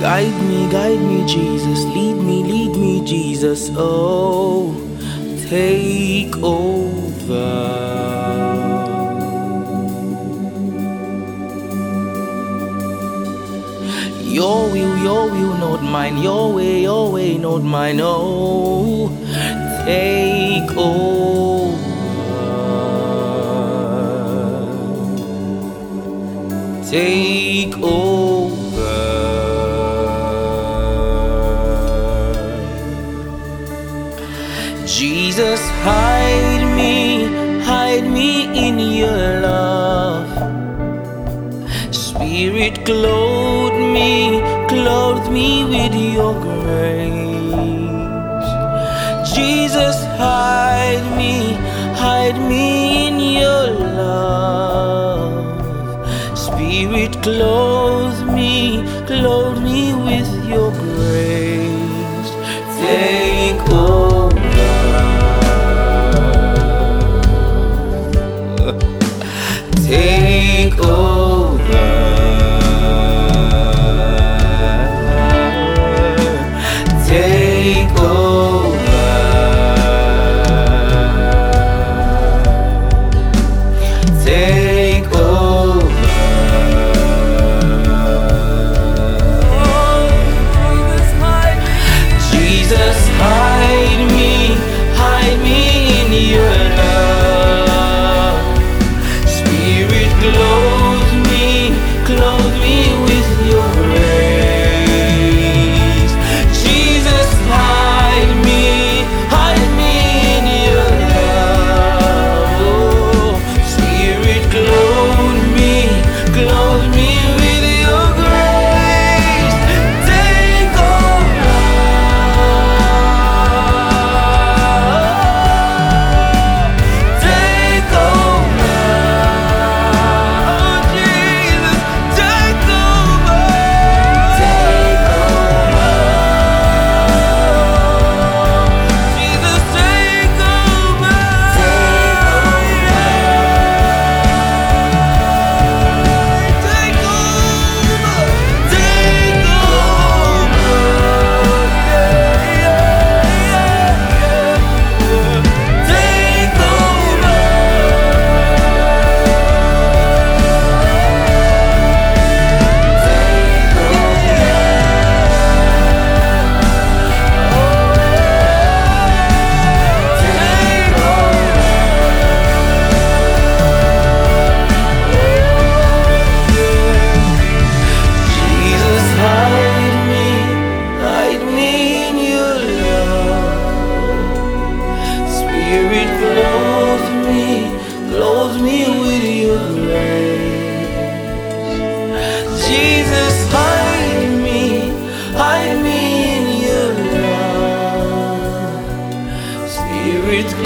Guide me, guide me, Jesus. Lead me, lead me, Jesus. Oh, take over. Your will, your will, not mine. Your way, your way, not mine. Oh, take over. Take over. Spirit, clothe me, clothe me with your grace. Jesus, hide me, hide me in your love. Spirit, clothe me, clothe me with your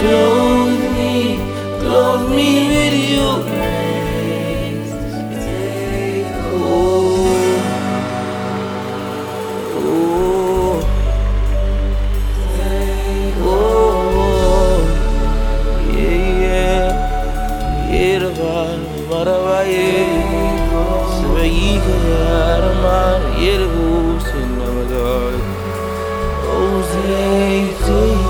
clothe me, clothe me with your grace. Take. Oh. Oh. Yeah, yeah. Yeah, yeah. Ya da ma, yeah. Oh, take, take